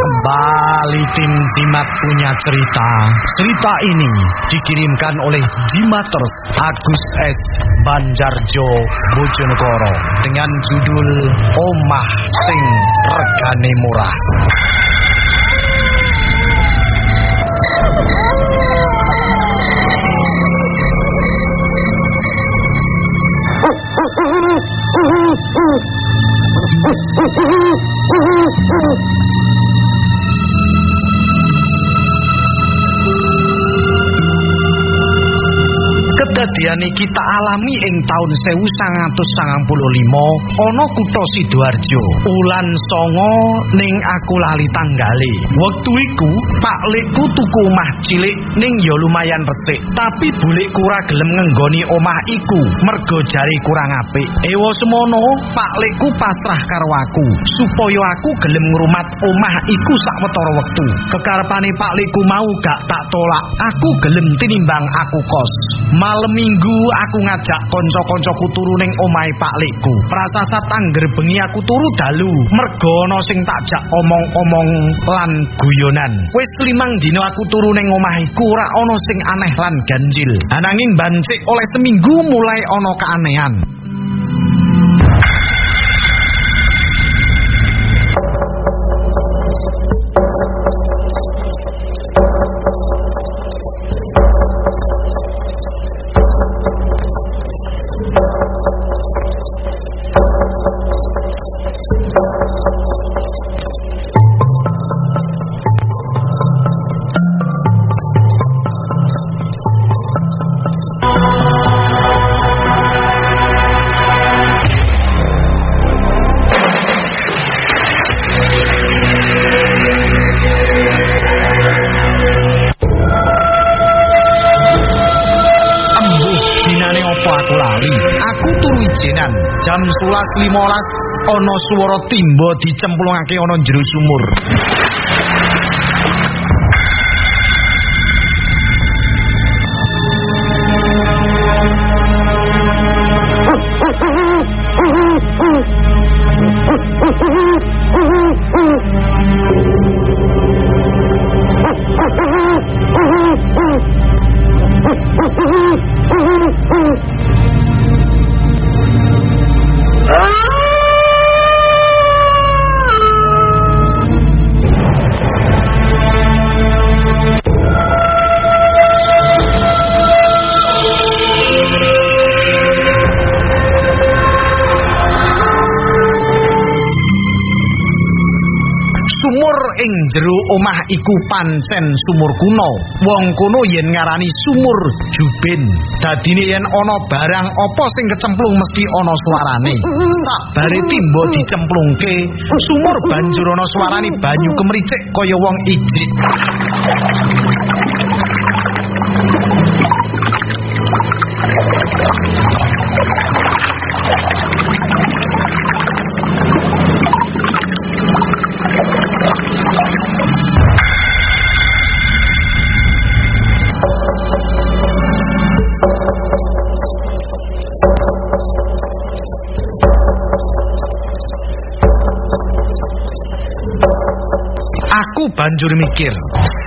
Kembali tim Jimat punya cerita. Cerita ini dikirimkan oleh Jimaters Agus S. Banjarjo Bojonegoro dengan judul Omah Sing Regane Murah. Kedadian iki tak alami ing taun 1995 ana kutha Sidoarjo. Ulan songo ning aku lali tanggale. Wektu iku Pak Lekku tuku omah cilik ning ya lumayan resik, tapi bulikku ora gelem ngenggoni omah iku mergo jari kurang apik. Ewa semono Pak Lekku pasrah karo aku supaya aku gelem ngrumat omah iku sawetara wektu. Kekarepane Pak Lekku mau gak tak tolak. Aku gelem tinimbang aku kos. Malam minggu aku ngajak kanca-kancaku turu ning omahe Pak Lekku. Prasasat angger bengi aku turu dalu. Mergo ana sing takjak omong-omong lan guyonan. Wis limang dina aku turu ning omah iku ora ana sing aneh lan ganjil. Ananging bancik oleh seminggu mulai ana keanehan. Aku turu ijenan jam 11.15 ana swara timba dicemplungake ana jero. Sumur jero omah iku pancen sumur kuno. Wong kuno yen ngarani sumur jubin. Dadine yen ana barang apa sing kecemplung mesti ana suarane. Sabare timba dicemplungke, sumur banjur ana suarane banyu kemricik kaya wong ijik. Banjur mikir,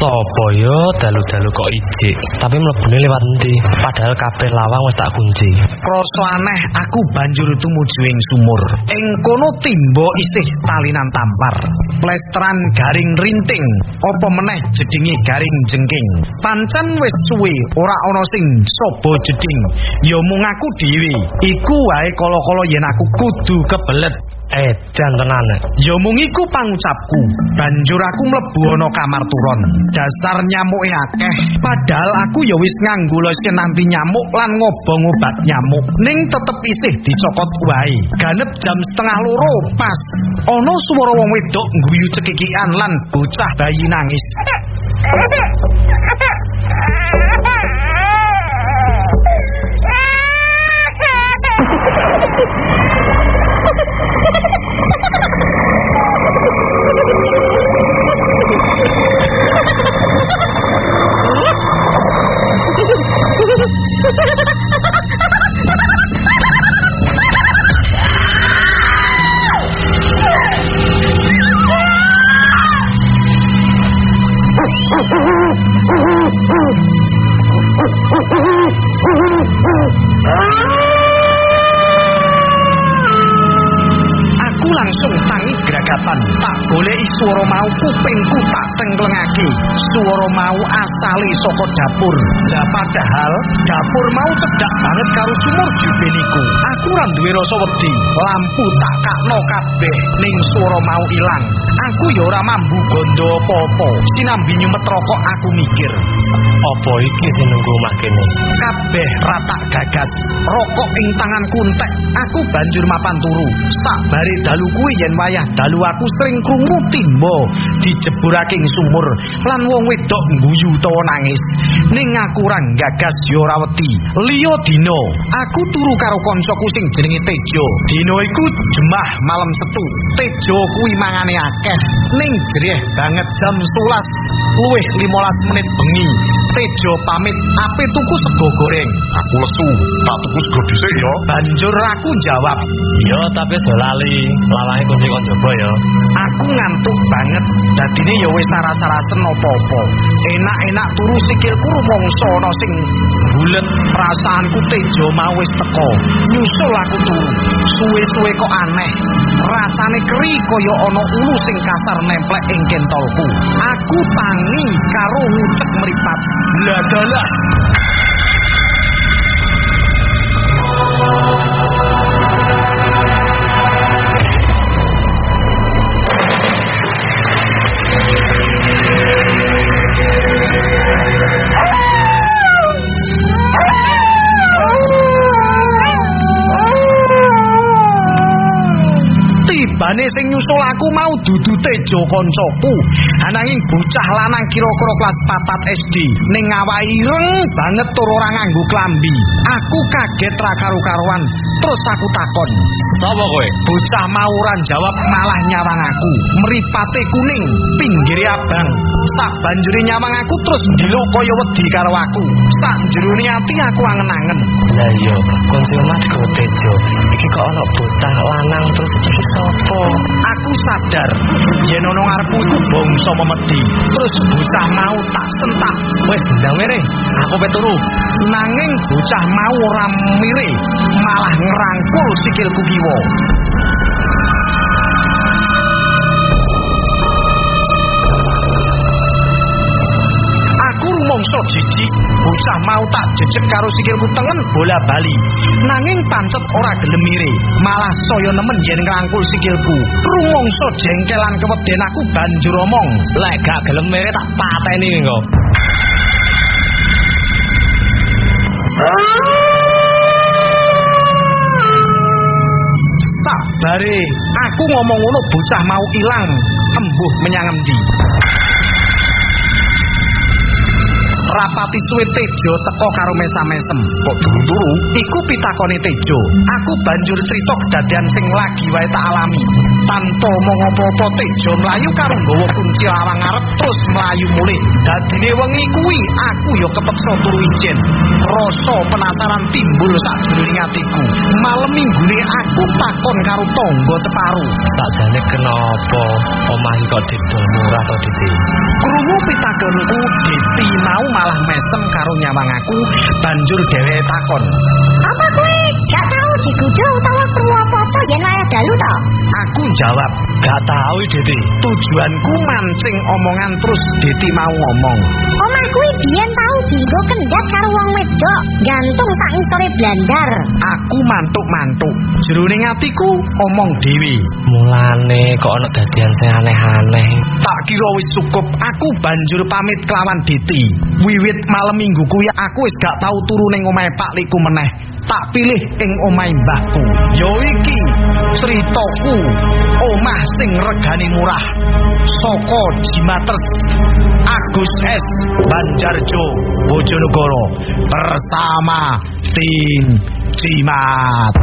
Sopo yo dalu-dalu kok ijik, tapi mlebune lewat endi? Padahal kabeh lawang wis tak kunci. krasa aneh aku banjur tumuju ing sumur. Ing kono timba isih talinan tampar. Plesteran garing rinting, apa meneh jedinge garing jengking. Pancen wis suwe ora ana sing sobo jeding. Ya mung aku dhewe. Iku wae kala-kala yen aku kudu kebelet. Edan tenan. Ya mung iku pangucapku. Banjur aku mlebu ana kamar turon. Dasar nyamuke akeh. Padahal aku ya wis nganggo lotion anti nyamuk lan ngobong obat nyamuk. Ning tetep isih dicokot wae. Ganep jam setengah loro pas. Ana swara wong wedok guyu cekikikan lan bocah bayi nangis. Oh, my God. Swara mau kupingku tak tengklengake swara mau asale saka dapur. Lah padahal dapur mau cedhak banget karo sumur jubeniku aku ora duwe rasa wedi. Lampu tak kakno kabeh ning swara mau ilang aku ya ora mambu gondo apa-apa. Sinambi nyumet rokok aku mikir. Apa iki sing nunggu omah kene? kabeh ratak gagas. Rokok ing tanganku entek aku banjur mapan turu. Sak bare dalu kuwi yen wayah dalu aku sering krungu timba. Dijeburake ing sumur. Lan wong wedok guyu utawa nangis. Ning aku ora gagas ya ora wedi. Liya dina. Aku turu karo kancaku sing jenenge Tejo. Dina iku jemah malam setu. Tejo kuwi mangane akeh ning jreh banget jam 11 luwih 15 menit bengi. Tejo pamit ape tuku sego goreng. Aku lesu, tak tuku sego dhisik ya. banjur aku jawab Yo tapi aja lali. Lawange kunci kon jaba ya. aku ngantuk banget. Dadine ya wis rasa-rasen apa-apa. Enak-enak turu sikilku rumangsa ana sing bulet. Perasaanku tejo mau wis teko. Nyusul aku turu. Suwe-suwe kok aneh. Rasane keri kaya ana ulu sing kasar nemplek ing kentolku. Aku tangi karo ngucek meripat lah Tibane sing nyusul aku mau dudu Tejo koncoku. Ananging bocah lanang kira-kira kelas 4 SD ning awake ireng banget tur ora nganggo klambi. Aku kaget ra karo-karuan. Terus aku takon, Sapa kowe? bocah mau ora jawab malah nyawang aku. Mripate kuning, pinggire abang. Sak banjuri nyawang aku terus ndiluk kaya wedi karo aku. Sak jerone ati aku angen-angen. Lah iya, omah karo Tejo. Iki kok ana bocah lanang terus iki sapa? Aku sadar yen ana ngarepku iku bangsa memedi. Terus bocah mau tak sentak. Wis ndang mere, aku pe turu. Nanging bocah mau ora mire, malah ngerangkul sikilku kiwa. Jijik, bocah mau tak jejeg karo sikilku tengen bola bali. Nanging pancet ora gelem mire, malah saya nemen yen ngrangkul sikilku. Rumangsa jengkelan keweden aku banjur omong, Lek gak gelem mere tak pateni engko. Bare aku ngomong ngono bocah mau ilang embuh menyang endi. Rapati suwe Tejo teko karo mesam-mesem. Kok turu-turu? Iku pitakone Tejo. Aku banjur cerita kedadian sing lagi wae tak alami. Tanpa omong apa-apa Tejo mlayu karo nggawa kunci lawang ngarep terus mlayu mulih. Dadine wengi kuwi aku ya kepeksa turu ijen. Rasa penasaran timbul sakjroning atiku. Minggune aku takon karo tangga teparu. Sakjane kenapa omah iki kok didol murah to Diti? Krungu pitakonku Diti mau malah mesem karo nyawang aku banjur dheweke takon. Apa kowe gak tahu digudu utawa krungu apa-apa yen dalu to? Aku jawab, Gak tahu Diti. tujuanku mancing omongan terus Diti mau ngomong. Omah kuwi biyen tau dienggo kendhat karo wong wedok, gantung sak ngisore blandar. Aku mantuk-mantuk. Jroning atiku omong dhewe. Mulane kok ana dadian sing aneh-aneh. Tak kira wis cukup, aku banjur pamit kelawan Diti. Wiwit malam minggu kuwi aku wis gak tau turu ning omahe Pak Liku meneh. Tak pilih ing omahe mbahku. Yo iki critaku omah sing regane murah. Soko Jimatres Agus S Banjarjo Bojonegoro bersama tim Jimat.